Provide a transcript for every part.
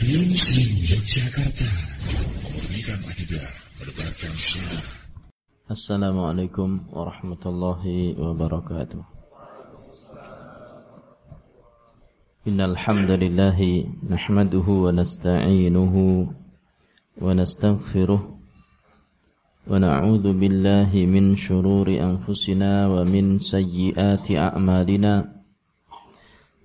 Radio Muslim Yogyakarta. Memurnikan akidah Berbarkan sunnah. Assalamualaikum warahmatullahi wabarakatuh. Innal hamdalillah nahmaduhu wa nasta'inuhu wa nastaghfiruh wa na'udzu billahi min shururi anfusina wa min sayyiati a'malina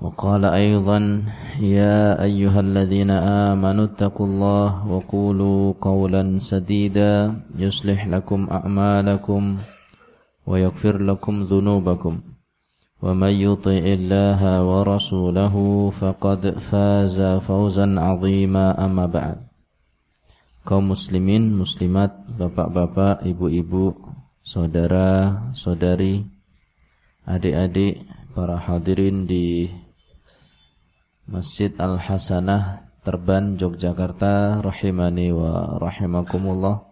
وقال أيضا يا أيها الذين آمنوا اتقوا الله وقولوا قولا سديدا يصلح لكم أعمالكم ويغفر لكم ذنوبكم. ومن يطع الله ورسوله فقد فاز فوزا عظيما أما بعد. Kaum muslimin, muslimat, bapak-bapak, ibu-ibu, saudara, saudari, adik-adik, para hadirin di Masjid Al-Hasanah Terban Yogyakarta rahimani wa rahimakumullah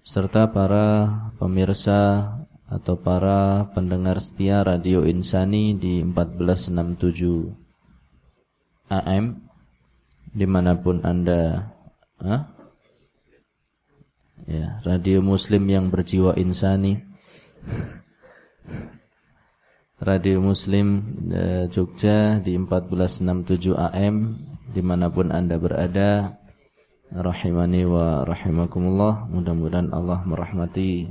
serta para pemirsa atau para pendengar setia Radio Insani di 1467 AM di mana pun anda huh? ya radio Muslim yang berjiwa insani Radio Muslim eh, Jogja di 1467 AM di mana pun anda berada rahimani wa rahimakumullah. Mudah-mudahan Allah merahmati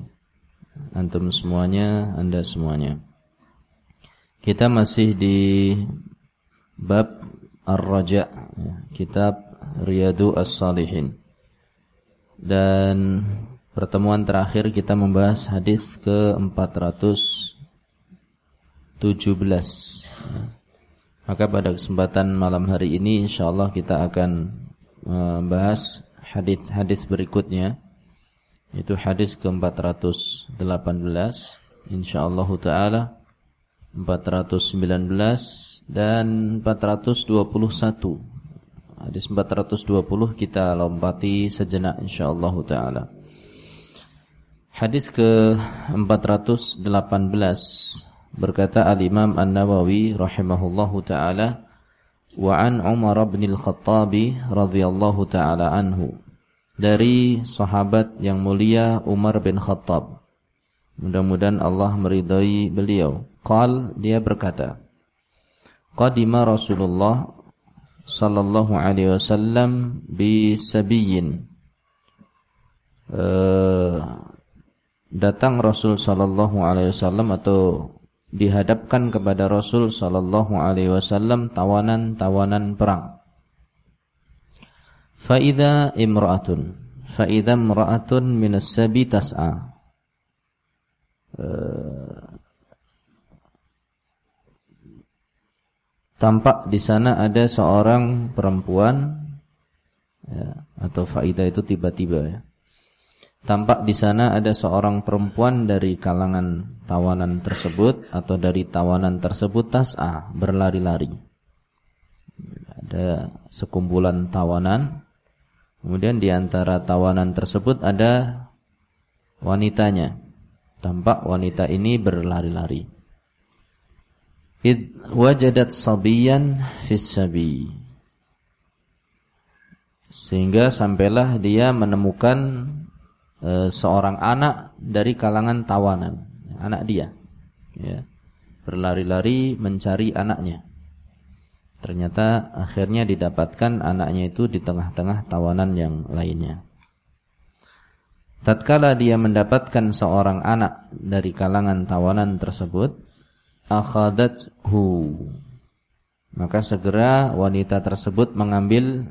antum semuanya anda semuanya. Kita masih di bab Ar-Raja ya, kitab Riyadu As-Salihin. Dan pertemuan terakhir kita membahas hadis ke 400 17 Maka pada kesempatan malam hari ini insyaallah kita akan membahas hadis-hadis berikutnya. Itu hadis ke-418 insyaallah taala. 419 dan 421 Hadis 420 kita lompati sejenak insyaallah taala. Hadis ke-418 Berkata Al-Imam An-Nawawi rahimahullahu taala wa an Umar bin Al-Khattab radhiyallahu taala anhu dari sahabat yang mulia Umar bin Khattab. Mudah-mudahan Allah meridai beliau. Qal dia berkata, Qadima Rasulullah sallallahu alaihi wasallam bi sabiyyin. Uh, datang Rasul sallallahu alaihi wasallam atau dihadapkan kepada Rasul sallallahu alaihi wasallam tawanan-tawanan perang. Faida imra'atun, faida imra'atun min as-sabi tas'a. Uh, tampak di sana ada seorang perempuan ya, atau faida itu tiba-tiba ya Tampak di sana ada seorang perempuan dari kalangan tawanan tersebut atau dari tawanan tersebut tas'a berlari-lari. Ada sekumpulan tawanan. Kemudian di antara tawanan tersebut ada wanitanya. Tampak wanita ini berlari-lari. Id wajadat sabiyan fis sabi. Sehingga sampailah dia menemukan e, seorang anak dari kalangan tawanan, anak dia. Ya. Berlari-lari mencari anaknya. Ternyata akhirnya didapatkan anaknya itu di tengah-tengah tawanan yang lainnya. Tatkala dia mendapatkan seorang anak dari kalangan tawanan tersebut, akhadathu. Maka segera wanita tersebut mengambil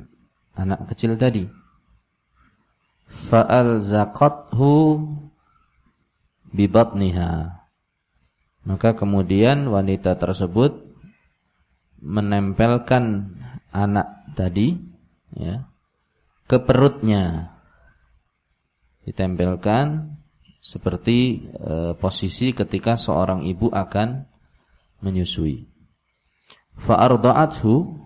anak kecil tadi fa'alzaqathu bibatniha maka kemudian wanita tersebut menempelkan anak tadi ya ke perutnya ditempelkan seperti e, posisi ketika seorang ibu akan menyusui. Fa'arda'athu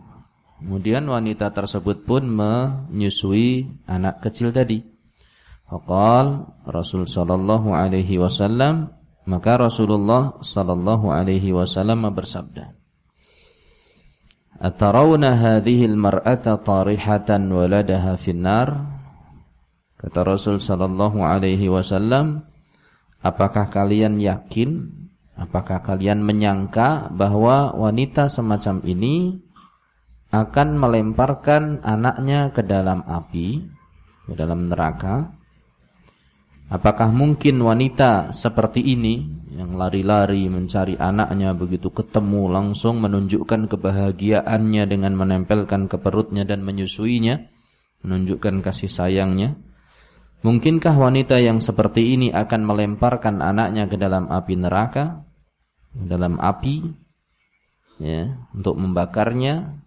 kemudian wanita tersebut pun menyusui anak kecil tadi. Faqal Rasul sallallahu alaihi wasallam maka Rasulullah sallallahu alaihi wasallam bersabda Atarawna hadhihi al-mar'ata tarihatan waladaha finnar Kata Rasul sallallahu alaihi wasallam, apakah kalian yakin, apakah kalian menyangka bahwa wanita semacam ini akan melemparkan anaknya ke dalam api, ke dalam neraka? Apakah mungkin wanita seperti ini yang lari-lari mencari anaknya begitu ketemu langsung menunjukkan kebahagiaannya dengan menempelkan ke perutnya dan menyusuinya, menunjukkan kasih sayangnya? Mungkinkah wanita yang seperti ini akan melemparkan anaknya ke dalam api neraka? Dalam api ya, untuk membakarnya?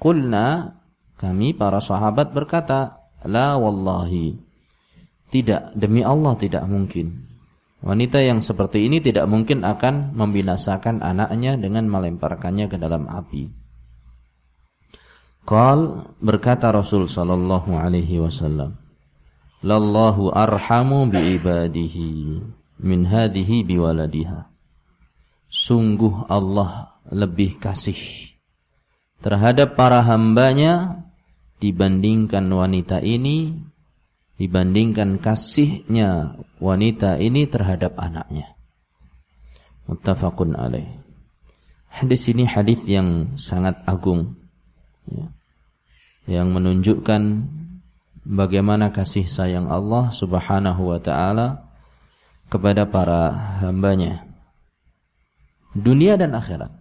Kulna kami para sahabat berkata, la wallahi. Tidak, demi Allah tidak mungkin. Wanita yang seperti ini tidak mungkin akan membinasakan anaknya dengan melemparkannya ke dalam api. Qal berkata Rasul sallallahu alaihi wasallam, lallahu arhamu biibadihi min hadhihi biwaladiha sungguh Allah lebih kasih terhadap para hambanya dibandingkan wanita ini dibandingkan kasihnya wanita ini terhadap anaknya. Muttafaqun alaih. Hadis ini hadis yang sangat agung ya, yang menunjukkan bagaimana kasih sayang Allah Subhanahu wa taala kepada para hambanya. Dunia dan akhirat.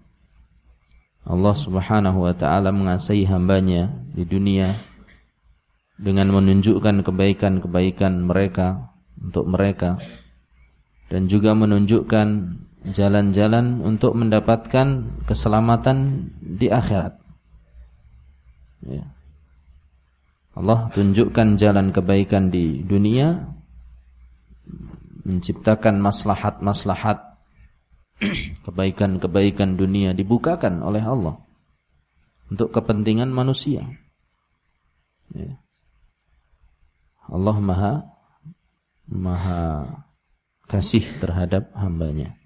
Allah Subhanahu wa taala mengasihi hambanya di dunia dengan menunjukkan kebaikan-kebaikan mereka untuk mereka dan juga menunjukkan jalan-jalan untuk mendapatkan keselamatan di akhirat. Ya. Allah tunjukkan jalan kebaikan di dunia menciptakan maslahat-maslahat kebaikan-kebaikan dunia dibukakan oleh Allah untuk kepentingan manusia. Ya. Allah maha maha kasih terhadap hambanya.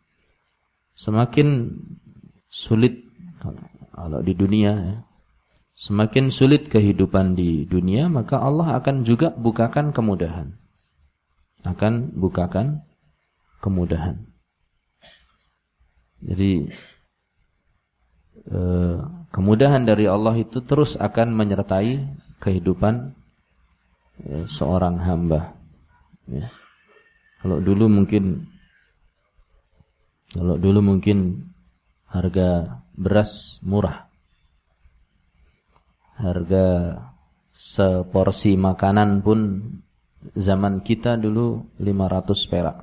Semakin sulit kalau di dunia ya, Semakin sulit kehidupan di dunia, maka Allah akan juga bukakan kemudahan. Akan bukakan kemudahan. Jadi eh, kemudahan dari Allah itu terus akan menyertai kehidupan eh, seorang hamba. Ya. Kalau dulu mungkin kalau dulu mungkin harga beras murah harga seporsi makanan pun zaman kita dulu 500 perak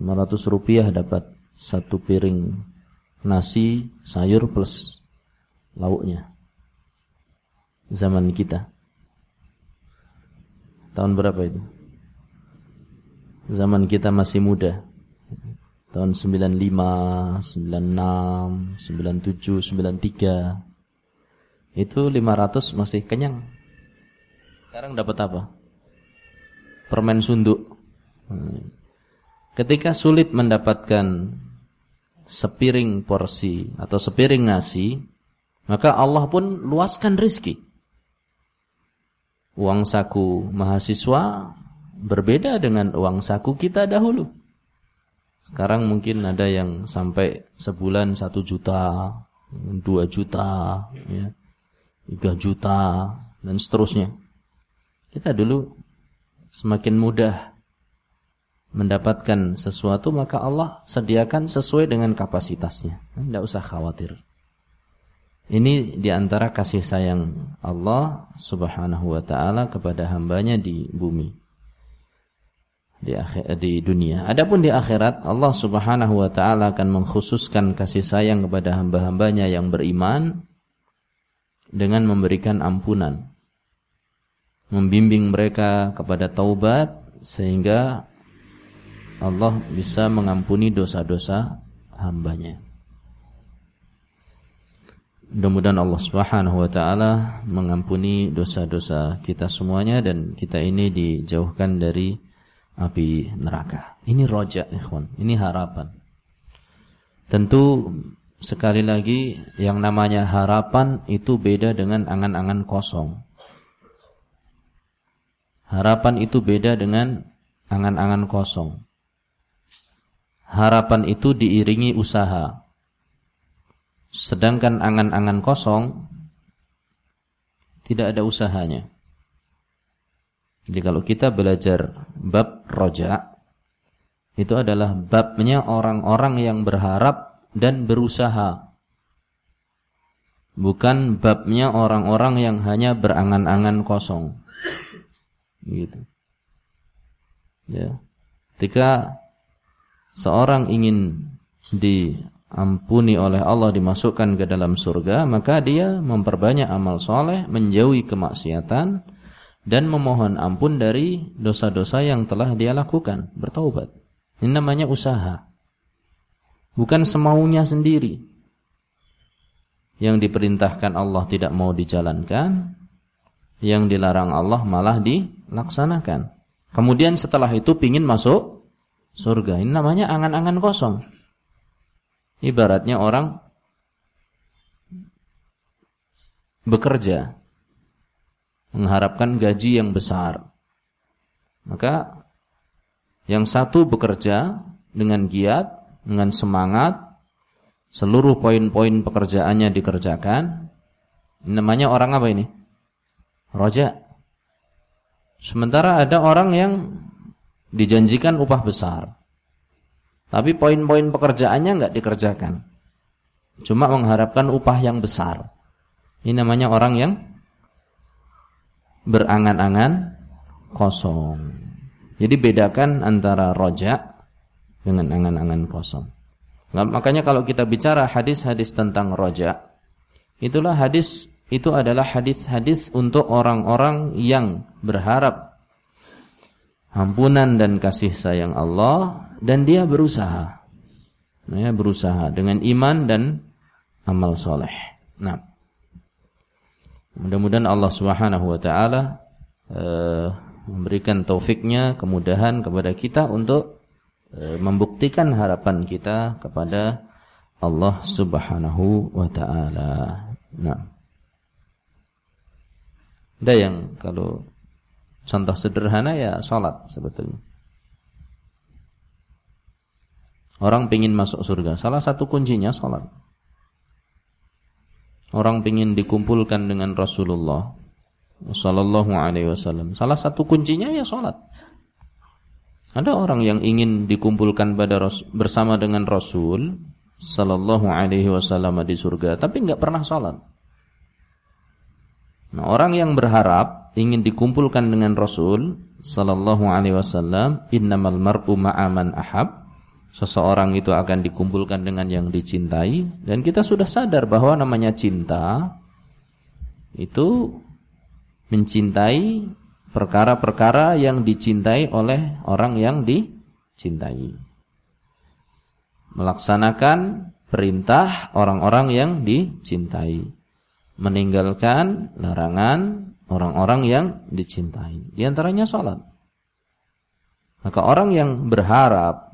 500 rupiah dapat satu piring nasi sayur plus lauknya zaman kita tahun berapa itu zaman kita masih muda tahun 95 96 97 93 itu 500 masih kenyang. Sekarang dapat apa? Permen sunduk. Ketika sulit mendapatkan sepiring porsi atau sepiring nasi, maka Allah pun luaskan rizki. Uang saku mahasiswa berbeda dengan uang saku kita dahulu. Sekarang mungkin ada yang sampai sebulan satu juta, dua juta, ya. 3 juta dan seterusnya. Kita dulu semakin mudah mendapatkan sesuatu maka Allah sediakan sesuai dengan kapasitasnya. Tidak usah khawatir. Ini di antara kasih sayang Allah subhanahu wa ta'ala kepada hambanya di bumi. Di, akhir, di dunia. Adapun di akhirat Allah subhanahu wa ta'ala akan mengkhususkan kasih sayang kepada hamba-hambanya yang beriman dengan memberikan ampunan membimbing mereka kepada taubat sehingga Allah bisa mengampuni dosa-dosa hambanya. Mudah-mudahan Allah Subhanahu wa taala mengampuni dosa-dosa kita semuanya dan kita ini dijauhkan dari api neraka. Ini roja, ikhwan. Ini harapan. Tentu sekali lagi yang namanya harapan itu beda dengan angan-angan kosong. Harapan itu beda dengan angan-angan kosong. Harapan itu diiringi usaha. Sedangkan angan-angan kosong tidak ada usahanya. Jadi kalau kita belajar bab roja, itu adalah babnya orang-orang yang berharap dan berusaha. Bukan babnya orang-orang yang hanya berangan-angan kosong. Gitu. Ya. Ketika seorang ingin di ampuni oleh Allah dimasukkan ke dalam surga, maka dia memperbanyak amal soleh, menjauhi kemaksiatan, dan memohon ampun dari dosa-dosa yang telah dia lakukan, bertaubat. Ini namanya usaha. Bukan semaunya sendiri. Yang diperintahkan Allah tidak mau dijalankan, yang dilarang Allah malah dilaksanakan. Kemudian setelah itu pingin masuk surga. Ini namanya angan-angan kosong. Ibaratnya orang bekerja mengharapkan gaji yang besar. Maka yang satu bekerja dengan giat, dengan semangat, seluruh poin-poin pekerjaannya dikerjakan. Namanya orang apa ini? Roja. Sementara ada orang yang dijanjikan upah besar. Tapi poin-poin pekerjaannya nggak dikerjakan. Cuma mengharapkan upah yang besar. Ini namanya orang yang berangan-angan kosong. Jadi bedakan antara rojak dengan angan-angan kosong. Nah, makanya kalau kita bicara hadis-hadis tentang rojak, itulah hadis itu adalah hadis-hadis untuk orang-orang yang berharap ampunan dan kasih sayang Allah dan dia berusaha. Ya, berusaha dengan iman dan amal soleh. Nah, mudah-mudahan Allah Subhanahu Wa Taala uh, memberikan taufiknya, kemudahan kepada kita untuk uh, membuktikan harapan kita kepada Allah Subhanahu Wa Taala. Nah, ada yang kalau contoh sederhana ya sholat sebetulnya. Orang pingin masuk surga. Salah satu kuncinya sholat. Orang pingin dikumpulkan dengan Rasulullah Sallallahu alaihi wasallam. Salah satu kuncinya ya sholat. Ada orang yang ingin dikumpulkan pada bersama dengan Rasul Sallallahu alaihi wasallam di surga, tapi nggak pernah sholat. Nah, orang yang berharap ingin dikumpulkan dengan Rasul Sallallahu alaihi wasallam, innamal mar'u ma'aman ahab seseorang itu akan dikumpulkan dengan yang dicintai dan kita sudah sadar bahwa namanya cinta itu mencintai perkara-perkara yang dicintai oleh orang yang dicintai. Melaksanakan perintah orang-orang yang dicintai. Meninggalkan larangan orang-orang yang dicintai. Di antaranya salat. Maka orang yang berharap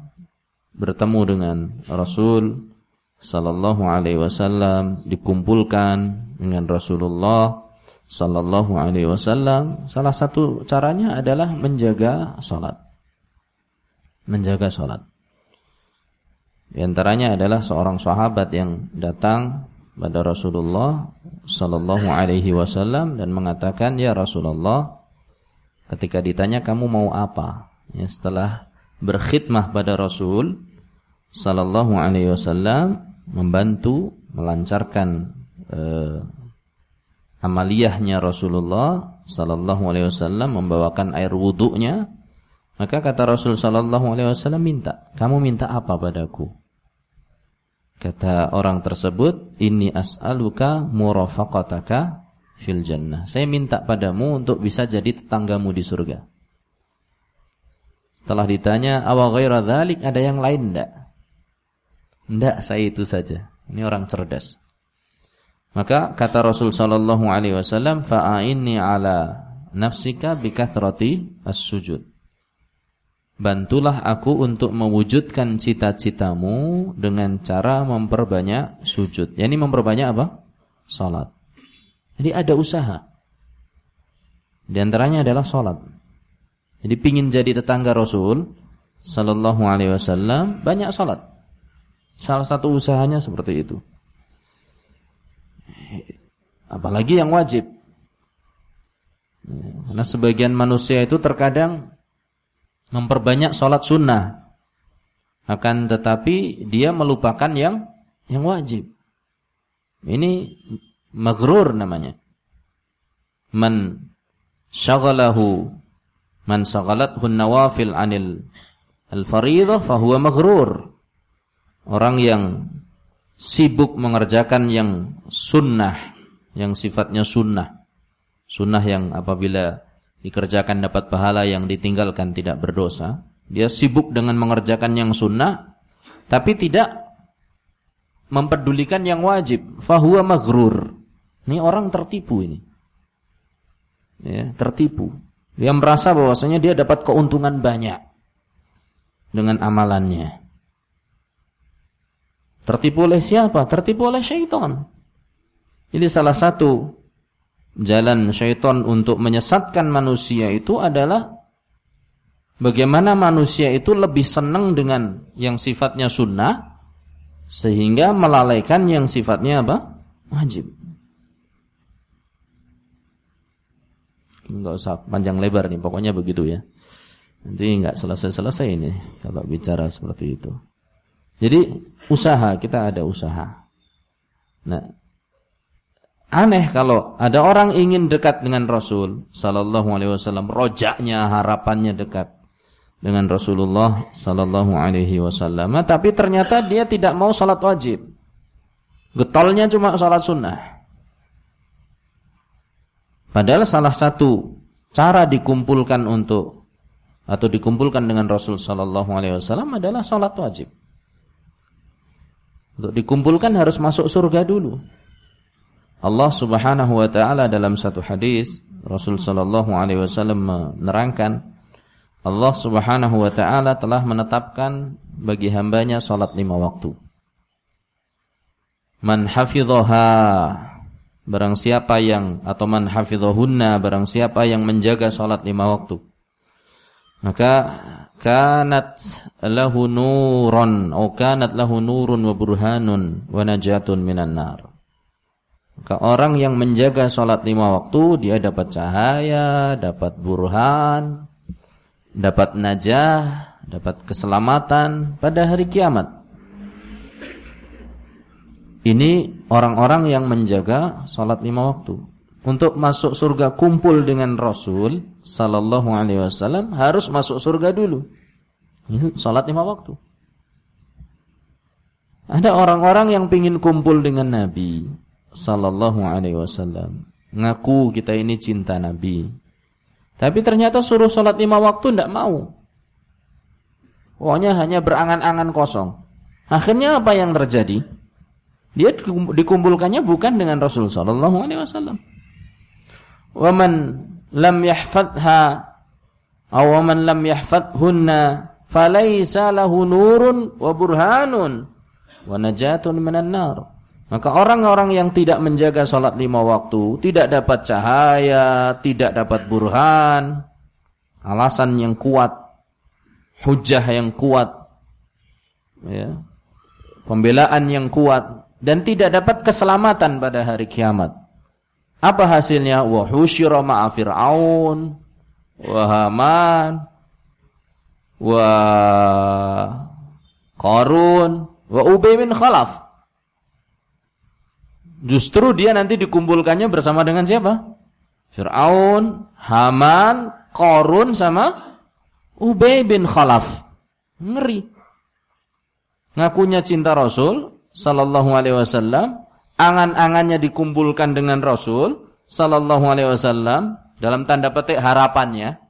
bertemu dengan Rasul sallallahu alaihi wasallam dikumpulkan dengan Rasulullah sallallahu alaihi wasallam salah satu caranya adalah menjaga salat menjaga salat di antaranya adalah seorang sahabat yang datang pada Rasulullah sallallahu alaihi wasallam dan mengatakan ya Rasulullah ketika ditanya kamu mau apa? Ya setelah berkhidmah pada Rasul sallallahu alaihi wasallam membantu melancarkan uh, amaliyahnya Rasulullah sallallahu alaihi wasallam membawakan air wuduknya maka kata Rasul sallallahu alaihi wasallam minta kamu minta apa padaku kata orang tersebut ini as'aluka murafaqataka fil jannah saya minta padamu untuk bisa jadi tetanggamu di surga Setelah ditanya, "Awa ghaira dzalik ada yang lain enggak?" Enggak, saya itu saja. Ini orang cerdas. Maka kata Rasul sallallahu alaihi wasallam, "Fa'inni ala nafsika bikathrati as-sujud." Bantulah aku untuk mewujudkan cita-citamu dengan cara memperbanyak sujud. Yani memperbanyak apa? Salat. Jadi ada usaha. Di antaranya adalah salat. Jadi pingin jadi tetangga Rasul sallallahu alaihi wasallam banyak salat. Salah satu usahanya seperti itu. Apalagi yang wajib. Karena sebagian manusia itu terkadang memperbanyak sholat sunnah. Akan tetapi dia melupakan yang yang wajib. Ini maghrur namanya. Man syaghalahu man syaghalathu nawafil anil al-fariidhah fahuwa maghrur. Orang yang sibuk mengerjakan yang sunnah, yang sifatnya sunnah. Sunnah yang apabila dikerjakan dapat pahala yang ditinggalkan tidak berdosa. Dia sibuk dengan mengerjakan yang sunnah, tapi tidak mempedulikan yang wajib. Fahuwa maghrur. Ini orang tertipu ini. Ya, tertipu. Dia merasa bahwasanya dia dapat keuntungan banyak dengan amalannya. Tertipu oleh siapa? Tertipu oleh syaitan. Jadi salah satu jalan syaitan untuk menyesatkan manusia itu adalah bagaimana manusia itu lebih senang dengan yang sifatnya sunnah sehingga melalaikan yang sifatnya apa? wajib. Enggak usah panjang lebar nih, pokoknya begitu ya. Nanti enggak selesai-selesai ini kalau bicara seperti itu. Jadi usaha kita ada usaha. Nah, aneh kalau ada orang ingin dekat dengan Rasul sallallahu alaihi wasallam, rojaknya harapannya dekat dengan Rasulullah sallallahu alaihi wasallam, tapi ternyata dia tidak mau salat wajib. Getolnya cuma salat sunnah. Padahal salah satu cara dikumpulkan untuk atau dikumpulkan dengan Rasul sallallahu alaihi wasallam adalah salat wajib. Untuk dikumpulkan harus masuk surga dulu. Allah Subhanahu wa taala dalam satu hadis Rasul sallallahu alaihi wasallam menerangkan Allah Subhanahu wa taala telah menetapkan bagi hambanya salat lima waktu. Man hafidhaha barang siapa yang atau man hafidhahunna barang siapa yang menjaga salat lima waktu. Maka kanat lahu nuron atau kanat lahu nurun wa burhanun wa najatun minan nar. Maka orang yang menjaga sholat lima waktu dia dapat cahaya, dapat burhan, dapat najah, dapat keselamatan pada hari kiamat. Ini orang-orang yang menjaga sholat lima waktu. Untuk masuk surga kumpul dengan Rasul sallallahu alaihi wasallam harus masuk surga dulu. Ini salat lima waktu. Ada orang-orang yang pingin kumpul dengan Nabi sallallahu alaihi wasallam. Ngaku kita ini cinta Nabi. Tapi ternyata suruh salat lima waktu tidak mau. Pokoknya hanya berangan-angan kosong. Akhirnya apa yang terjadi? Dia dikumpulkannya bukan dengan Rasul sallallahu alaihi wasallam. Wa man lam yahfadha aw man lam yahfadhunna falaisa lahu nurun wa burhanun wa najatun minan nar maka orang-orang yang tidak menjaga sholat lima waktu tidak dapat cahaya, tidak dapat burhan, alasan yang kuat, hujah yang kuat, ya, pembelaan yang kuat, dan tidak dapat keselamatan pada hari kiamat. Apa hasilnya? Wa husyira ma'a Fir'aun wa Haman wa Qarun wa Ubay bin Khalaf. Justru dia nanti dikumpulkannya bersama dengan siapa? Fir'aun, Haman, Qarun sama Ubay bin Khalaf. Ngeri. Ngakunya cinta Rasul sallallahu alaihi wasallam, angan-angannya dikumpulkan dengan Rasul sallallahu alaihi wasallam dalam tanda petik harapannya.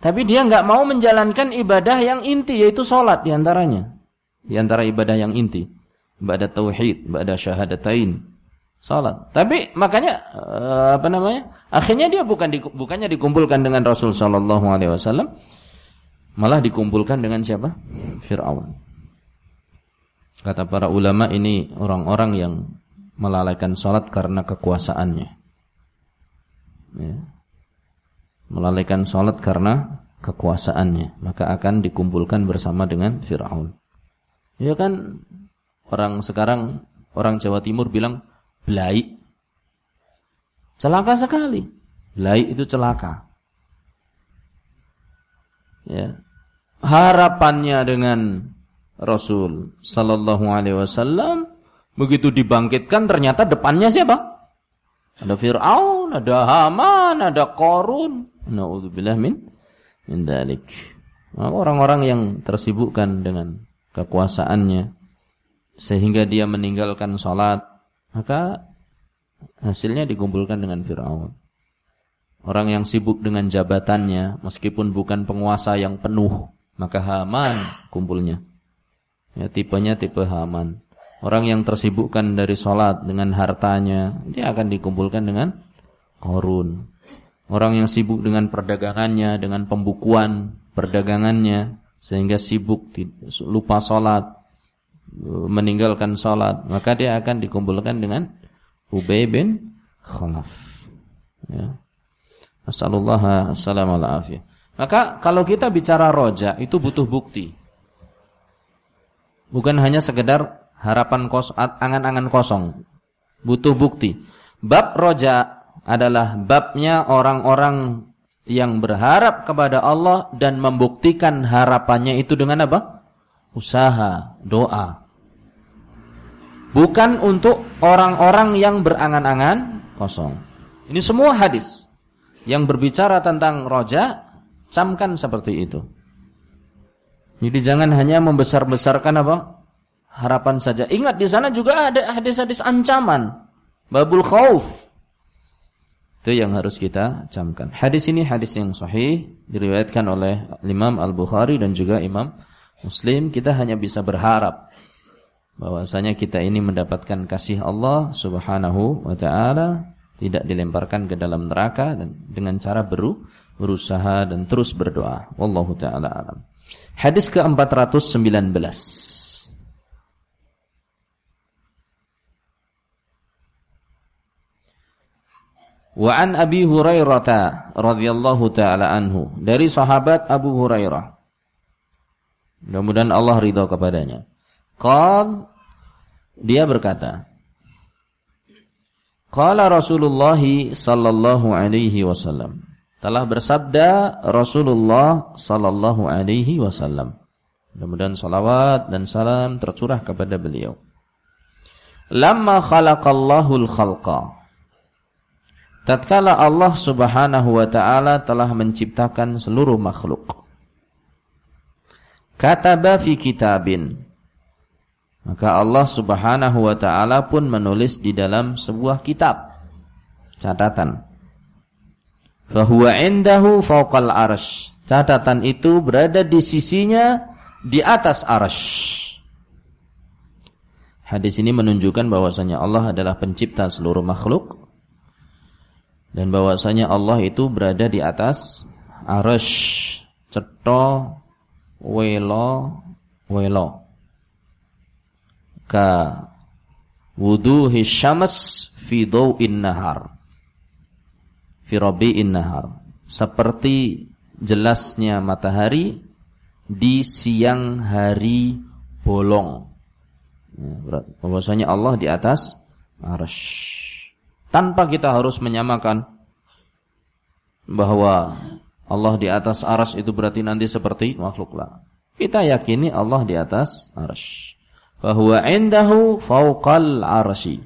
Tapi dia nggak mau menjalankan ibadah yang inti yaitu sholat di antaranya. Di antara ibadah yang inti. Ibadah tauhid, ibadah syahadatain. Salat. Tapi makanya eh, apa namanya? Akhirnya dia bukan di, bukannya dikumpulkan dengan Rasul sallallahu alaihi wasallam, malah dikumpulkan dengan siapa? Firaun. Kata para ulama ini orang-orang yang melalaikan salat karena kekuasaannya. Ya. Melalaikan salat karena kekuasaannya, maka akan dikumpulkan bersama dengan Firaun. Ya kan orang sekarang orang Jawa Timur bilang Belai. Celaka sekali. Belai itu celaka. Ya. Harapannya dengan Rasul sallallahu alaihi wasallam begitu dibangkitkan ternyata depannya siapa? Ada Firaun, ada Haman, ada Korun. Nauzubillah min min dalik. Orang-orang yang tersibukkan dengan kekuasaannya sehingga dia meninggalkan salat maka hasilnya dikumpulkan dengan Fir'aun. Orang yang sibuk dengan jabatannya, meskipun bukan penguasa yang penuh, maka Haman kumpulnya. Ya, tipenya tipe Haman. Orang yang tersibukkan dari sholat dengan hartanya, dia akan dikumpulkan dengan korun. Orang yang sibuk dengan perdagangannya, dengan pembukuan perdagangannya, sehingga sibuk lupa sholat, meninggalkan salat, maka dia akan dikumpulkan dengan Ubay bin Khalaf. Ya. Asallallahu assalamu alaihi Maka kalau kita bicara roja itu butuh bukti. Bukan hanya sekedar harapan kos angan-angan kosong. Butuh bukti. Bab roja adalah babnya orang-orang yang berharap kepada Allah dan membuktikan harapannya itu dengan apa? usaha, doa. Bukan untuk orang-orang yang berangan-angan kosong. Ini semua hadis yang berbicara tentang roja, camkan seperti itu. Jadi jangan hanya membesar-besarkan apa? Harapan saja. Ingat di sana juga ada hadis-hadis ancaman. Babul khauf. Itu yang harus kita camkan. Hadis ini hadis yang sahih diriwayatkan oleh Imam Al-Bukhari dan juga Imam Muslim kita hanya bisa berharap bahwasanya kita ini mendapatkan kasih Allah Subhanahu wa taala, tidak dilemparkan ke dalam neraka dan dengan cara beru, berusaha dan terus berdoa. Wallahu taala alam. Hadis ke-419. Wa an Abi Hurairah radhiyallahu taala anhu dari sahabat Abu Hurairah Mudah-mudahan Allah ridho kepadanya. Qal dia berkata, Qala Rasulullah sallallahu alaihi wasallam. Telah bersabda Rasulullah sallallahu alaihi wasallam. Mudah-mudahan salawat dan salam tercurah kepada beliau. Lamma khalaqallahu al-khalqa. Tatkala Allah Subhanahu wa taala telah menciptakan seluruh makhluk. Kataba fi kitabin. Maka Allah Subhanahu wa taala pun menulis di dalam sebuah kitab catatan. Fahuwa indahu fawqal arsh. Catatan itu berada di sisinya di atas arsh. Hadis ini menunjukkan bahwasanya Allah adalah pencipta seluruh makhluk dan bahwasanya Allah itu berada di atas arsh. Cetha welo welo ka wuduhi syams fi dhawin nahar. Fi rabi'in nahar. Seperti jelasnya matahari di siang hari bolong. Ya, bahwasanya Allah di atas. Arsy tanpa kita harus menyamakan bahwa Allah di atas aras itu berarti nanti seperti makhluk lah. Kita yakini Allah di atas aras. Bahwa indahu fauqal arasy.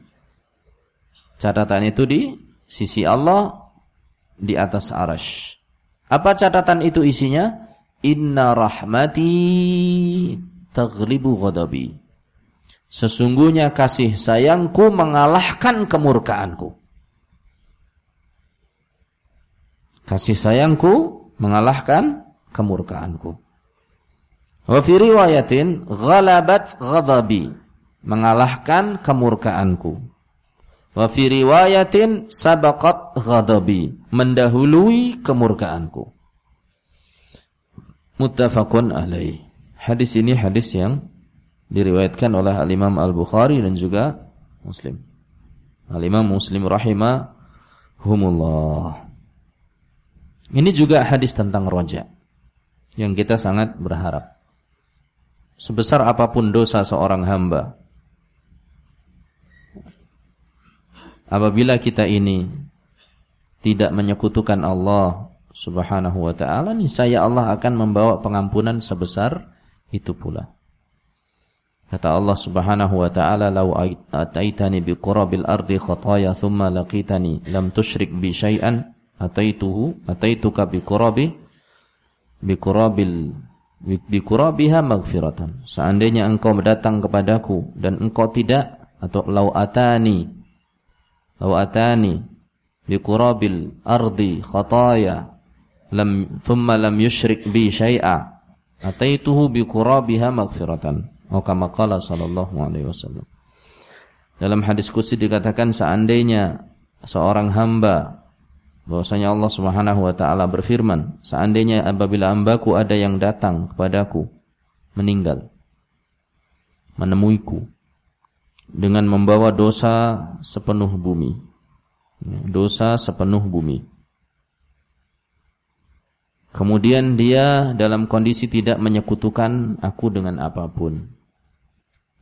Catatan itu di sisi Allah di atas aras. Apa catatan itu isinya? Inna rahmati taghlibu ghadabi. Sesungguhnya kasih sayangku mengalahkan kemurkaanku. Kasih sayangku mengalahkan kemurkaanku. Wa fi riwayatin ghalabat ghadabi, mengalahkan kemurkaanku. Wa fi riwayatin sabaqat ghadabi, mendahului kemurkaanku. Muttafaqun alaih. Hadis ini hadis yang diriwayatkan oleh Al-Imam Al-Bukhari dan juga Muslim. Al-Imam Muslim rahimahumullah. Ini juga hadis tentang roja yang kita sangat berharap. Sebesar apa pun dosa seorang hamba, apabila kita ini tidak menyekutukan Allah Subhanahu wa taala, niscaya Allah akan membawa pengampunan sebesar itu pula. Kata Allah Subhanahu wa taala, "Lau ataitani bi qurabil ardi khataya thumma laqitani lam tusyrik bi syai'an ataituhu ataituka bi qurabi bi qurabil bi qurabiha maghfiratan." Seandainya engkau datang kepadaku dan engkau tidak atau lau atani lau atani bi qurabil ardi khataya lam thumma lam yusyrik bi syai'a ataituhu bi qurabiha maghfiratan atau kama qala sallallahu alaihi wasallam. Dalam hadis qudsi dikatakan seandainya seorang hamba bahwasanya Allah Subhanahu wa taala berfirman, seandainya apabila hambaku ada yang datang kepadaku meninggal menemuiku dengan membawa dosa sepenuh bumi. Dosa sepenuh bumi. Kemudian dia dalam kondisi tidak menyekutukan aku dengan apa pun.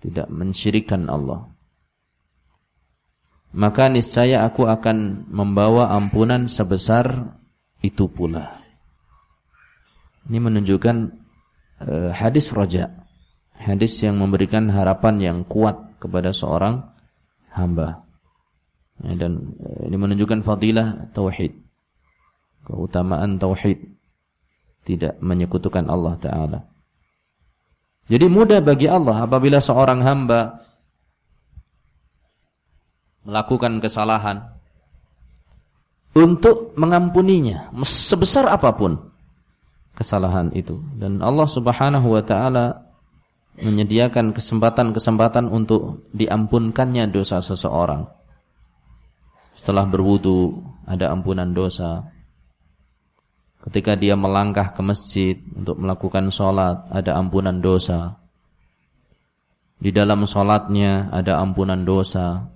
Tidak mensyirikan Allah. Maka niscaya aku akan membawa ampunan sebesar itu pula. Ini menunjukkan uh, hadis roja. Hadis yang memberikan harapan yang kuat kepada seorang hamba. Ya, dan uh, ini menunjukkan fadilah tauhid. Keutamaan tauhid tidak menyekutukan Allah Ta'ala. Jadi mudah bagi Allah apabila seorang hamba melakukan kesalahan untuk mengampuninya sebesar apa pun kesalahan itu dan Allah Subhanahu wa taala menyediakan kesempatan-kesempatan untuk diampunkannya dosa seseorang. Setelah berwudu ada ampunan dosa, Ketika dia melangkah ke masjid untuk melakukan sholat, ada ampunan dosa. Di dalam sholatnya ada ampunan dosa.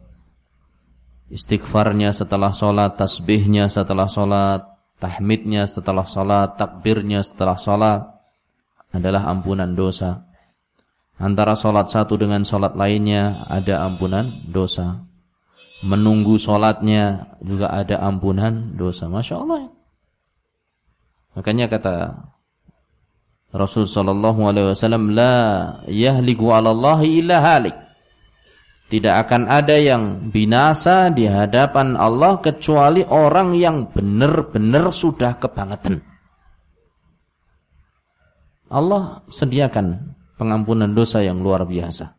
Istighfarnya setelah sholat, tasbihnya setelah sholat, tahmidnya setelah sholat, takbirnya setelah sholat adalah ampunan dosa. Antara sholat satu dengan sholat lainnya ada ampunan dosa. Menunggu sholatnya juga ada ampunan dosa. Masya Allah ya. Makanya kata Rasul sallallahu alaihi wasallam la yahliku 'ala Allah illa halik. Tidak akan ada yang binasa di hadapan Allah kecuali orang yang benar-benar sudah kebangetan. Allah sediakan pengampunan dosa yang luar biasa.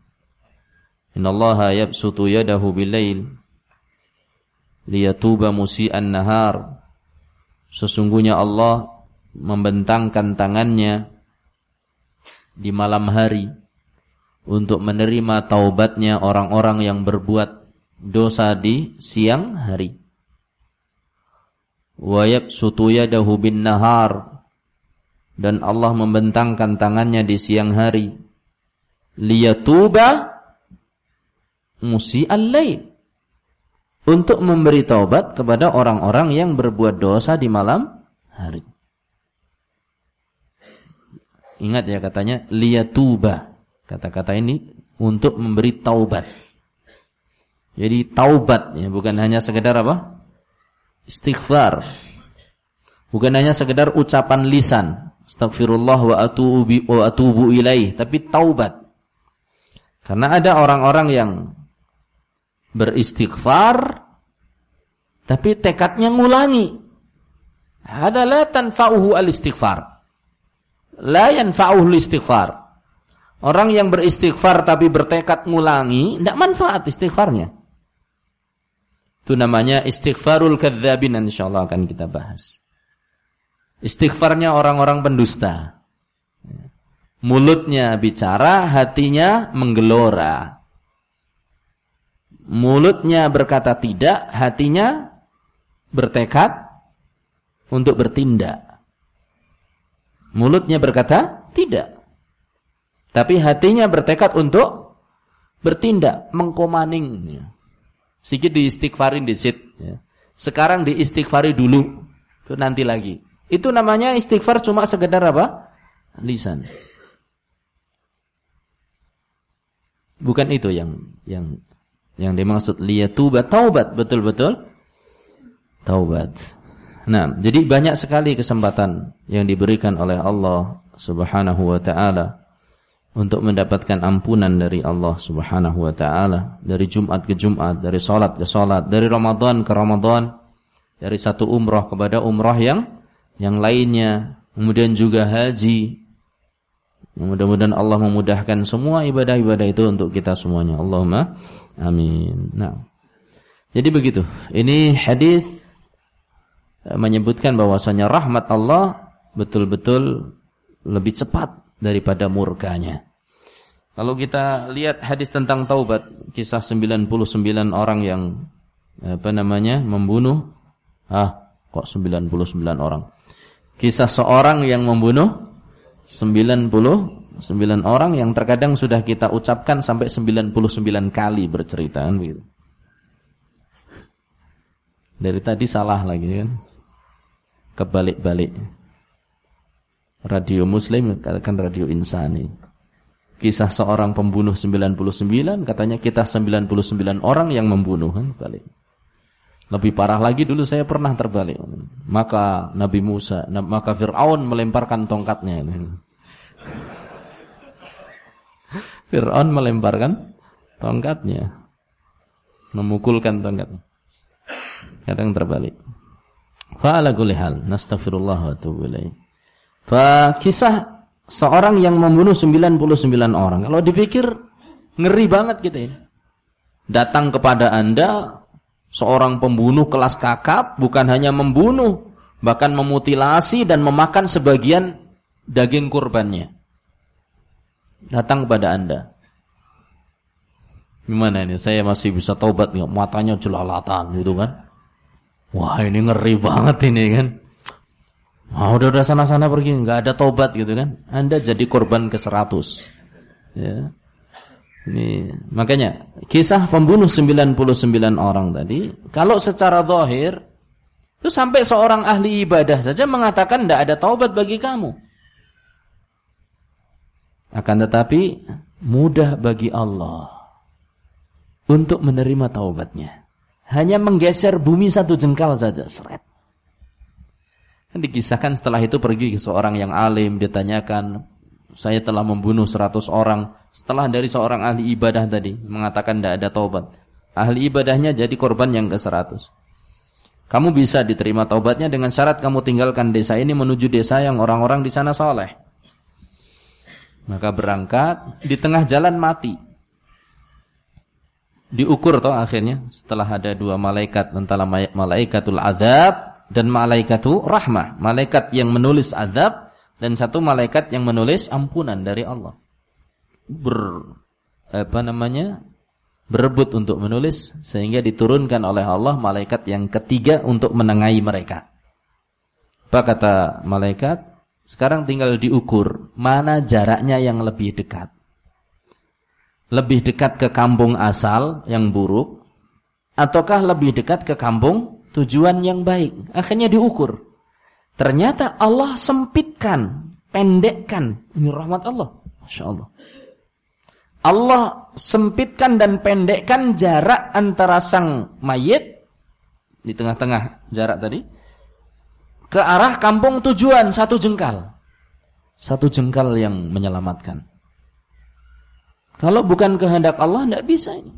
Innallaha yabsutu yadahu bil-lail liyatuba musii'an nahar. Sesungguhnya Allah membentangkan tangannya di malam hari untuk menerima taubatnya orang-orang yang berbuat dosa di siang hari. Wa yabsutu yadahu bin nahar dan Allah membentangkan tangannya di siang hari liyatuba musi'al lail untuk memberi taubat kepada orang-orang yang berbuat dosa di malam hari. Ingat ya katanya liyatuba. Kata-kata ini untuk memberi taubat. Jadi taubat ya, bukan hanya sekedar apa? Istighfar. Bukan hanya sekedar ucapan lisan, astagfirullah wa atubu ilaih, tapi taubat. Karena ada orang-orang yang beristighfar tapi tekadnya ngulangi. Ada la tanfa'uhu al-istighfar la yanfa'uhu istighfar. Orang yang beristighfar tapi bertekad ngulangi, tidak manfaat istighfarnya. Itu namanya istighfarul kadzabin insyaallah akan kita bahas. Istighfarnya orang-orang pendusta. Mulutnya bicara, hatinya menggelora. Mulutnya berkata tidak, hatinya bertekad untuk bertindak. Mulutnya berkata tidak. Tapi hatinya bertekad untuk bertindak, mengkomaning. Sedikit diistighfarin di sit. Ya. Sekarang diistighfari dulu. Itu nanti lagi. Itu namanya istighfar cuma sekedar apa? Lisan. Bukan itu yang yang yang dimaksud liyatuba taubat betul-betul taubat. Nah, jadi banyak sekali kesempatan yang diberikan oleh Allah Subhanahu wa taala untuk mendapatkan ampunan dari Allah Subhanahu wa taala dari Jumat ke Jumat, dari salat ke salat, dari Ramadan ke Ramadan, dari satu umrah kepada umrah yang yang lainnya, kemudian juga haji, Mudah-mudahan Allah memudahkan semua ibadah-ibadah itu untuk kita semuanya. Allahumma amin. Nah. Jadi begitu. Ini hadis eh, menyebutkan bahwasanya rahmat Allah betul-betul lebih cepat daripada murkanya. Kalau kita lihat hadis tentang taubat, kisah 99 orang yang apa namanya? membunuh ah, kok 99 orang. Kisah seorang yang membunuh 99 orang yang terkadang sudah kita ucapkan sampai 99 kali bercerita kan. Dari tadi salah lagi kan. Kebalik-balik. Radio Muslim katakan radio insani. Kisah seorang pembunuh 99 katanya kita 99 orang yang membunuh kan balik. Lebih parah lagi dulu saya pernah terbalik. Maka Nabi Musa, maka Fir'aun melemparkan tongkatnya. Fir'aun melemparkan tongkatnya. Memukulkan tongkatnya. Kadang terbalik. Fa'ala kulli hal, nastaghfirullah wa atubu. Fa kisah seorang yang membunuh 99 orang. Kalau dipikir ngeri banget gitu ya. Datang kepada Anda Seorang pembunuh kelas kakap bukan hanya membunuh, bahkan memutilasi dan memakan sebagian daging kurbannya. Datang kepada Anda. Gimana ini? Saya masih bisa taubat nih, matanya jelalatan gitu kan. Wah, ini ngeri banget ini kan. Wah, udah udah sana-sana pergi, nggak ada taubat gitu kan. Anda jadi korban ke 100. Ya. Ini makanya kisah pembunuh 99 orang tadi, kalau secara zahir itu sampai seorang ahli ibadah saja mengatakan tidak ada taubat bagi kamu. Akan tetapi mudah bagi Allah untuk menerima taubatnya. Hanya menggeser bumi satu jengkal saja, seret. Kan dikisahkan setelah itu pergi ke seorang yang alim, ditanyakan, saya telah membunuh 100 orang setelah dari seorang ahli ibadah tadi mengatakan tidak ada taubat. Ahli ibadahnya jadi korban yang ke-100. Kamu bisa diterima taubatnya dengan syarat kamu tinggalkan desa ini menuju desa yang orang-orang di sana soleh. Maka berangkat di tengah jalan mati. Diukur toh akhirnya setelah ada dua malaikat antara malaikatul azab dan malaikatul rahmah. Malaikat yang menulis azab dan satu malaikat yang menulis ampunan dari Allah. Ber apa namanya? berebut untuk menulis sehingga diturunkan oleh Allah malaikat yang ketiga untuk menengahi mereka. Apa kata malaikat? Sekarang tinggal diukur mana jaraknya yang lebih dekat. Lebih dekat ke kampung asal yang buruk ataukah lebih dekat ke kampung tujuan yang baik? Akhirnya diukur. Ternyata Allah sempitkan, pendekkan. Ini rahmat Allah. Masya Allah. Allah sempitkan dan pendekkan jarak antara sang mayit di tengah-tengah jarak tadi ke arah kampung tujuan satu jengkal. Satu jengkal yang menyelamatkan. Kalau bukan kehendak Allah tidak bisa ini.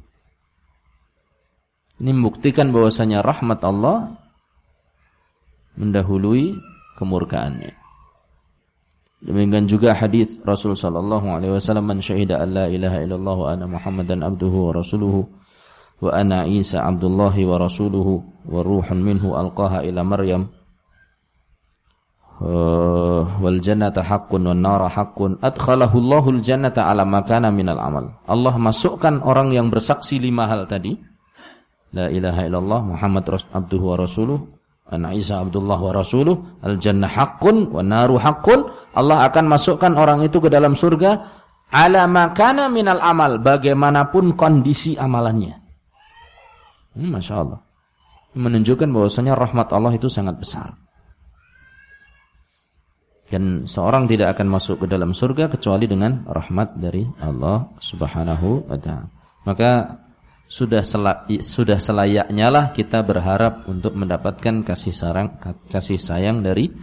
Ini membuktikan bahwasanya rahmat Allah mendahului kemurkaannya. Demikian juga hadis Rasul sallallahu alaihi wasallam man syahida an la ilaha illallah wa anna Muhammadan abduhu wa rasuluhu wa ana Isa abdullah wa rasuluhu wa ruhun minhu alqaha ila Maryam wal jannata haqqun wan nara haqqun adkhalahu Allahul jannata ala makana minal amal. Allah masukkan orang yang bersaksi lima hal tadi. La ilaha illallah Muhammad abduhu wa rasuluh An Isa Abdullah wa Rasuluh Al Jannah haqqun wa naru haqqun. Allah akan masukkan orang itu ke dalam surga Ala makana minal amal Bagaimanapun kondisi amalannya. Hmm, Masya Allah. Menunjukkan bahwasanya rahmat Allah itu sangat besar. Dan seorang tidak akan masuk ke dalam surga kecuali dengan rahmat dari Allah Subhanahu wa taala. Maka sudah sudah selayaknya lah kita berharap untuk mendapatkan kasih sarang kasih sayang dari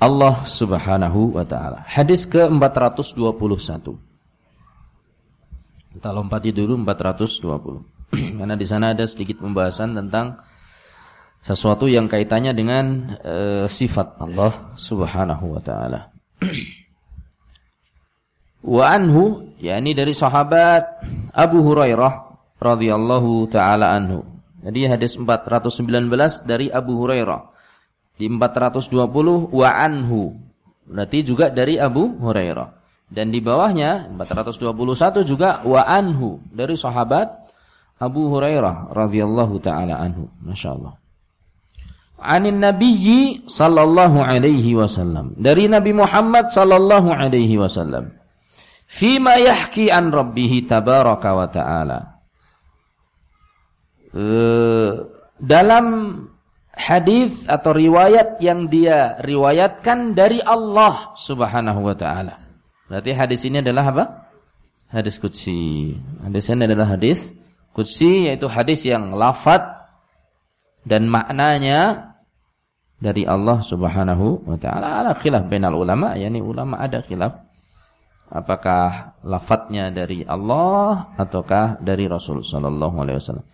Allah Subhanahu wa taala. Hadis ke-421. Kita lompati dulu 420. Karena di sana ada sedikit pembahasan tentang sesuatu yang kaitannya dengan uh, sifat Allah Subhanahu wa taala. wa anhu yakni dari sahabat Abu Hurairah radhiyallahu taala anhu. Jadi hadis 419 dari Abu Hurairah. Di 420 wa anhu. Berarti juga dari Abu Hurairah. Dan di bawahnya 421 juga wa anhu dari sahabat Abu Hurairah radhiyallahu taala anhu. Masyaallah anin nabiyyi sallallahu alaihi wasallam dari Nabi Muhammad sallallahu alaihi wasallam fima yahki an rabbih tabaraka wa taala dalam hadis atau riwayat yang dia riwayatkan dari Allah Subhanahu wa taala. Berarti hadis ini adalah apa? Hadis qudsi. Hadis ini adalah hadis qudsi yaitu hadis yang lafad dan maknanya dari Allah Subhanahu wa taala. Ala khilaf bainal ulama, yakni ulama ada khilaf apakah lafadznya dari Allah ataukah dari Rasul sallallahu alaihi wasallam.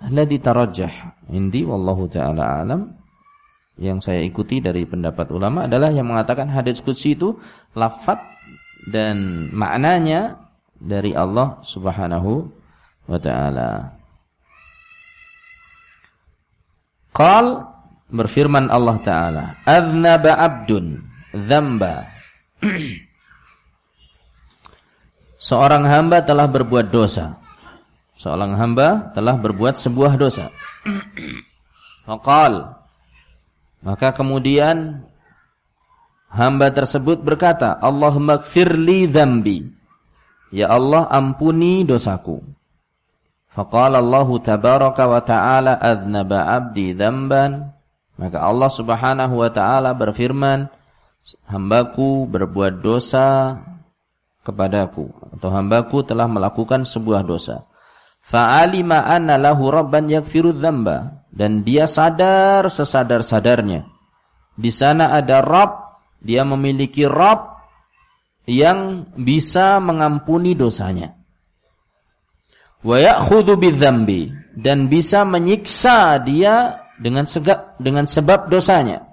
Alladhi tarajjah indi wallahu taala alam yang saya ikuti dari pendapat ulama adalah yang mengatakan hadis qudsi itu lafaz dan maknanya dari Allah Subhanahu wa taala. Qal berfirman Allah taala, "Adznaba 'abdun dzamba." Seorang hamba telah berbuat dosa. Seorang hamba telah berbuat sebuah dosa. Faqal maka kemudian hamba tersebut berkata, "Allahumma gfirli dzambi." Ya Allah, ampuni dosaku. Faqala Allah tabaraka wa ta'ala adznaba 'abdi dzamban maka Allah Subhanahu wa taala berfirman, "Hambaku berbuat dosa kepadaku atau hambaku telah melakukan sebuah dosa." Fa'alima anna lahu rabban yaghfiru dzamba dan dia sadar sesadar-sadarnya. Di sana ada Rabb, dia memiliki Rabb yang bisa mengampuni dosanya. Wa ya'khudhu bidzambi dan bisa menyiksa dia dengan segap dengan sebab dosanya.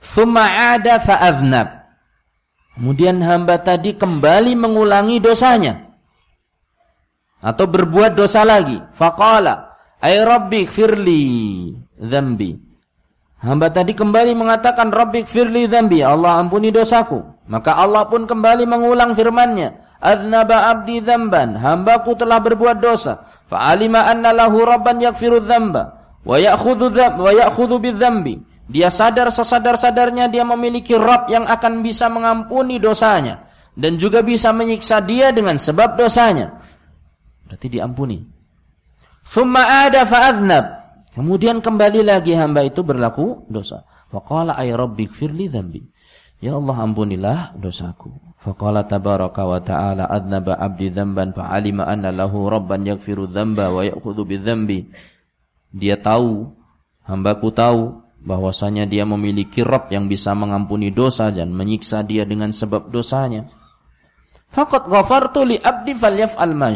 Thumma ada fa'adnab. Kemudian hamba tadi kembali mengulangi dosanya. Atau berbuat dosa lagi. Faqala, ay rabbi firli zambi. Hamba tadi kembali mengatakan rabbi firli zambi. Allah ampuni dosaku. Maka Allah pun kembali mengulang firmannya. Adnaba abdi zamban. Hambaku telah berbuat dosa. Fa'alima anna lahu rabban yakfiru zamba wa ya'khudhu wa ya'khudhu. Dia sadar sesadar-sadarnya dia memiliki Rabb yang akan bisa mengampuni dosanya dan juga bisa menyiksa dia dengan sebab dosanya. Berarti diampuni. Thumma ada fa'adnab. Kemudian kembali lagi hamba itu berlaku dosa. Faqala ay rabbi gfirli dzambi. Ya Allah ampunilah dosaku. Faqala tabaraka wa ta'ala adnaba abdi dzamban fa'alima anna lahu rabban yaghfiru dzamba wa ya'khudhu bidzambi. Dia tahu, hambaku tahu bahwasanya dia memiliki Rabb yang bisa mengampuni dosa dan menyiksa dia dengan sebab dosanya. Faqad ghafartu li abdi falyaf'al ma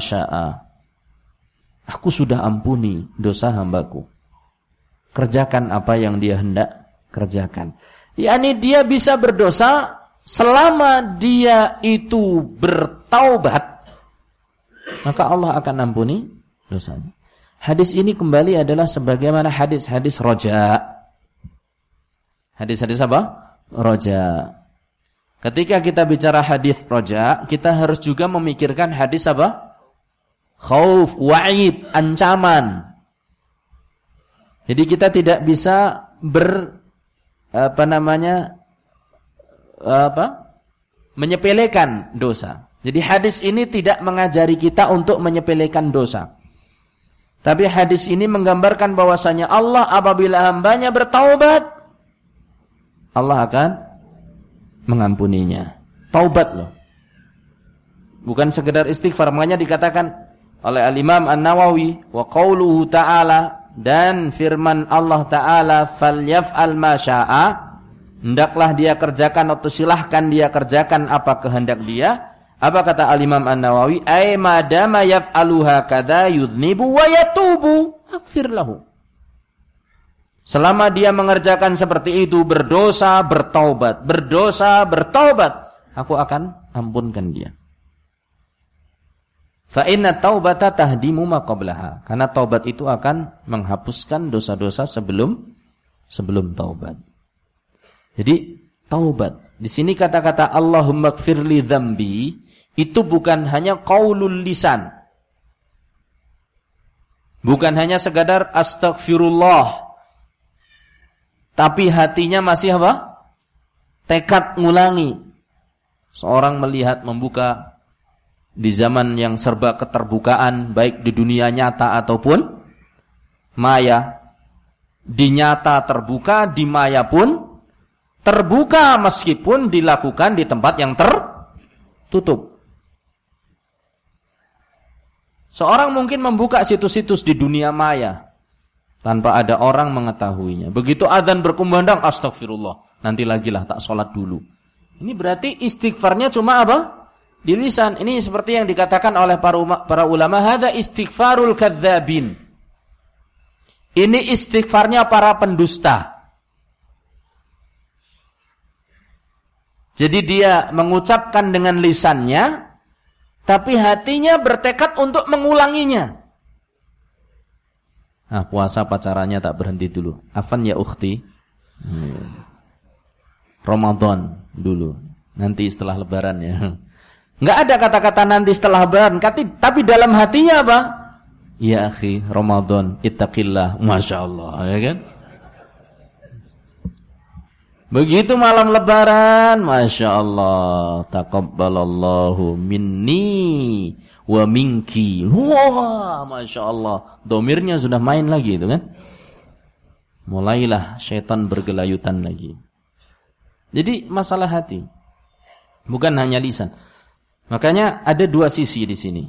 Aku sudah ampuni dosa hambaku. Kerjakan apa yang dia hendak kerjakan. Yani dia bisa berdosa selama dia itu bertaubat maka Allah akan ampuni dosanya. Hadis ini kembali adalah sebagaimana hadis-hadis roja. Hadis-hadis apa? roja. Ketika kita bicara hadis roja, kita harus juga memikirkan hadis apa? Khauf, wa'id, ancaman. Jadi kita tidak bisa ber apa namanya apa? menyepelekan dosa. Jadi hadis ini tidak mengajari kita untuk menyepelekan dosa. Tapi hadis ini menggambarkan bahwasanya Allah apabila hambanya bertaubat, Allah akan mengampuninya. Taubat loh. Bukan sekedar istighfar. Makanya dikatakan oleh Al-Imam An-Nawawi wa qauluhu ta'ala dan firman Allah Ta'ala falyaf'al ma syaa. Hendaklah dia kerjakan atau silahkan dia kerjakan apa kehendak dia. Apa kata Al-Imam An-Nawawi? Ay madama yaf'aluha kada yudnibu wa yatubu. Aghfir lahu. Selama dia mengerjakan seperti itu berdosa, bertaubat, berdosa, bertaubat, aku akan ampunkan dia. Fa inna taubata tahdimu. Karena taubat itu akan menghapuskan dosa-dosa sebelum sebelum taubat. Jadi taubat. Di sini kata-kata Allahumma gfirli dzambi itu bukan hanya qaulul lisan. Bukan hanya sekadar astagfirullah tapi hatinya masih apa? Tekad ngulangi. Seorang melihat membuka di zaman yang serba keterbukaan baik di dunia nyata ataupun maya. Di nyata terbuka, di maya pun terbuka meskipun dilakukan di tempat yang tertutup. Seorang mungkin membuka situs-situs di dunia maya tanpa ada orang mengetahuinya. Begitu adzan berkumandang, astagfirullah. Nanti lagi lah tak sholat dulu. Ini berarti istighfarnya cuma apa? Di lisan. Ini seperti yang dikatakan oleh para, para ulama. Hada istighfarul kadzabin. Ini istighfarnya para pendusta. Jadi dia mengucapkan dengan lisannya, tapi hatinya bertekad untuk mengulanginya. Nah, puasa pacarannya tak berhenti dulu. Afan ya ukhti. Hmm. Ramadan dulu. Nanti setelah lebaran ya. Enggak ada kata-kata nanti setelah lebaran. Tapi dalam hatinya apa? Ya akhi, Ramadan, ittaqillah. Masya Allah. Ya kan? Begitu malam lebaran, Masya Allah. Taqabbalallahu minni wa minki. Wah, masya Allah. Domirnya sudah main lagi itu kan. Mulailah syaitan bergelayutan lagi. Jadi masalah hati. Bukan hanya lisan. Makanya ada dua sisi di sini.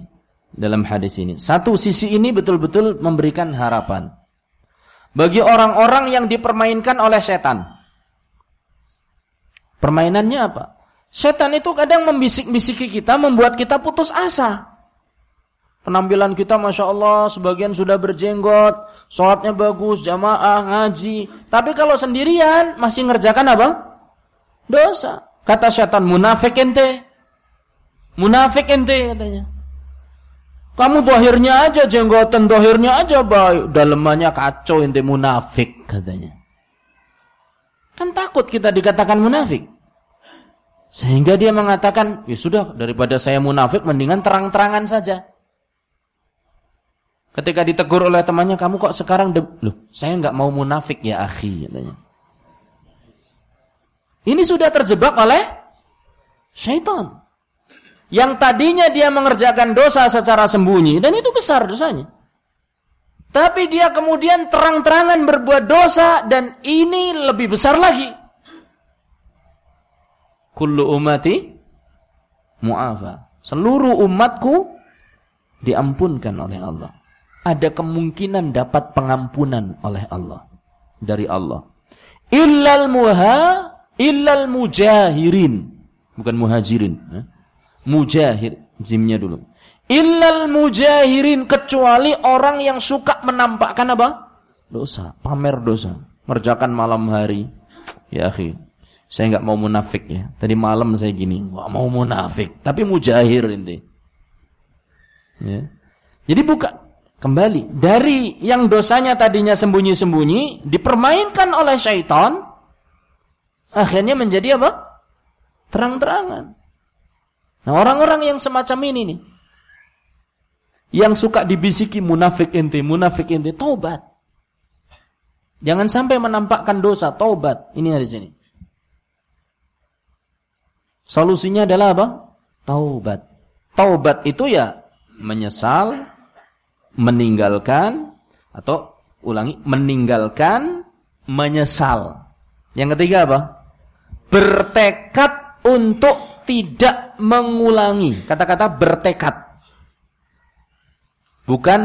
Dalam hadis ini. Satu sisi ini betul-betul memberikan harapan. Bagi orang-orang yang dipermainkan oleh setan. Permainannya apa? Setan itu kadang membisik-bisiki kita, membuat kita putus asa. Penampilan kita Masya Allah sebagian sudah berjenggot, sholatnya bagus, jamaah, ngaji. Tapi kalau sendirian masih ngerjakan apa? Dosa. Kata syaitan, munafik ente. Munafik ente katanya. Kamu dohirnya aja jenggotan, dohirnya aja baik. Dalemannya kacau ente munafik katanya. Kan takut kita dikatakan munafik. Sehingga dia mengatakan, ya sudah daripada saya munafik mendingan terang-terangan saja. Ketika ditegur oleh temannya, kamu kok sekarang loh, saya nggak mau munafik ya akhi katanya. Ini sudah terjebak oleh syaitan. Yang tadinya dia mengerjakan dosa secara sembunyi dan itu besar dosanya. Tapi dia kemudian terang-terangan berbuat dosa dan ini lebih besar lagi. Kullu umati mu'afa. Seluruh umatku diampunkan oleh Allah ada kemungkinan dapat pengampunan oleh Allah dari Allah. Illal muha illal mujahirin bukan muhajirin eh? Mujahir jimnya dulu. Illal mujahirin kecuali orang yang suka menampakkan apa? Dosa pamer dosa. Merjakan malam hari. Ya akhi. Saya nggak mau munafik ya. Tadi malam saya gini nggak mau munafik. Tapi mujahir ini. Ya. Jadi bukan Kembali. Dari yang dosanya tadinya sembunyi-sembunyi dipermainkan oleh syaitan Akhirnya menjadi apa? Terang-terangan. Nah orang-orang yang semacam ini nih. Yang suka dibisiki munafik inti, munafik inti, taubat. Jangan sampai menampakkan dosa, taubat. Ini di sini. Solusinya adalah apa? Taubat. Taubat itu ya menyesal, meninggalkan atau ulangi meninggalkan, menyesal. Yang ketiga apa? Bertekad untuk tidak mengulangi. Kata-kata bertekad. Bukan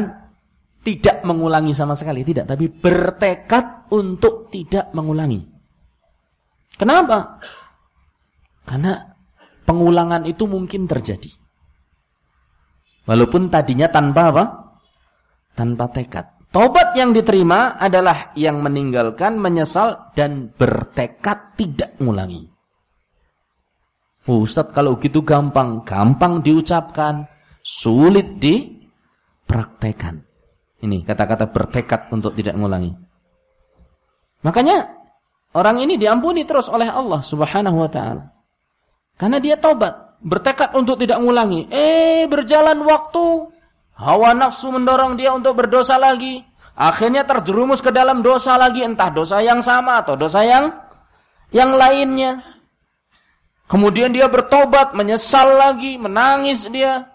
tidak mengulangi sama sekali, tidak, tapi bertekad untuk tidak mengulangi. Kenapa? Karena pengulangan itu mungkin terjadi. Walaupun tadinya tanpa apa? Tanpa tekad. Tobat yang diterima adalah yang meninggalkan, menyesal, dan bertekad tidak mengulangi. Ustaz kalau gitu gampang, gampang diucapkan, sulit dipraktekan. Ini kata-kata bertekad untuk tidak mengulangi. Makanya orang ini diampuni terus oleh Allah Subhanahu wa taala. Karena dia taubat, bertekad untuk tidak mengulangi. Eh, berjalan waktu, Hawa nafsu mendorong dia untuk berdosa lagi. Akhirnya terjerumus ke dalam dosa lagi, entah dosa yang sama atau dosa yang yang lainnya. Kemudian dia bertobat, menyesal lagi, menangis dia.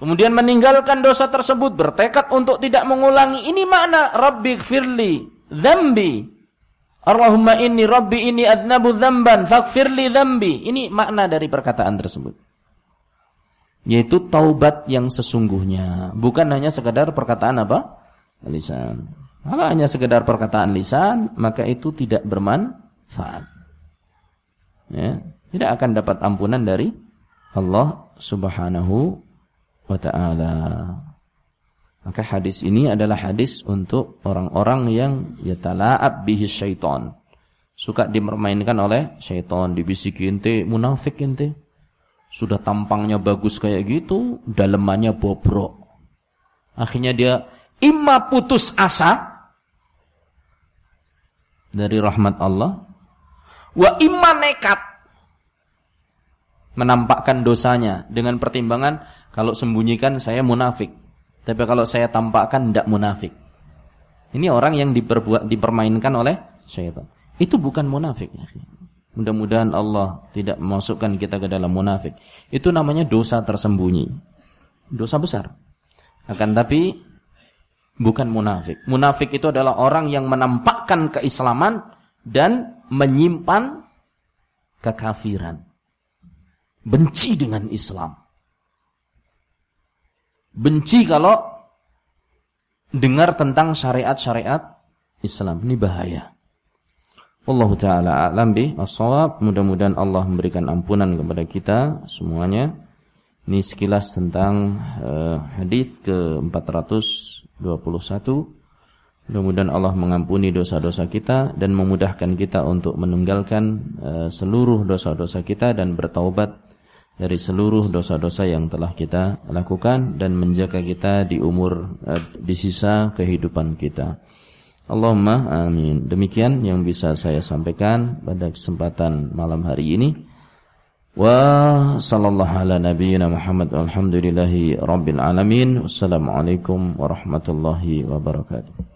Kemudian meninggalkan dosa tersebut, bertekad untuk tidak mengulangi. Ini makna Rabbi gfirli dzambi. Allahumma inni Rabbi inni adnabu dzamban faghfirli dzambi. Ini makna dari perkataan tersebut yaitu taubat yang sesungguhnya bukan hanya sekedar perkataan apa lisan kalau hanya sekedar perkataan lisan maka itu tidak bermanfaat ya tidak akan dapat ampunan dari Allah Subhanahu wa taala. Maka hadis ini adalah hadis untuk orang-orang yang yatala'ab bihi syaitan. Suka dipermainkan oleh syaitan dibisiki ente munafik ente. Sudah tampangnya bagus kayak gitu, dalemannya bobrok. Akhirnya dia imma putus asa dari rahmat Allah, wa imma nekat menampakkan dosanya dengan pertimbangan kalau sembunyikan saya munafik. Tapi kalau saya tampakkan tidak munafik. Ini orang yang diperbuat dipermainkan oleh syaitan. Itu bukan munafik. Mudah-mudahan Allah tidak memasukkan kita ke dalam munafik. Itu namanya dosa tersembunyi. Dosa besar. Akan tapi bukan munafik. Munafik itu adalah orang yang menampakkan keislaman dan menyimpan kekafiran. Benci dengan Islam. Benci kalau dengar tentang syariat-syariat Islam. Ini bahaya. Allah taala alam bi. Mudah-mudahan Allah memberikan ampunan kepada kita semuanya. Ini sekilas tentang uh, hadis ke-421. Mudah-mudahan Allah mengampuni dosa-dosa kita dan memudahkan kita untuk meninggalkan uh, seluruh dosa-dosa kita dan bertaubat dari seluruh dosa-dosa yang telah kita lakukan dan menjaga kita di umur uh, di sisa kehidupan kita. Allahumma amin. Demikian yang bisa saya sampaikan pada kesempatan malam hari ini. Wa sallallahu ala nabiyyina Muhammad walhamdulillahi rabbil alamin. Wassalamualaikum warahmatullahi wabarakatuh.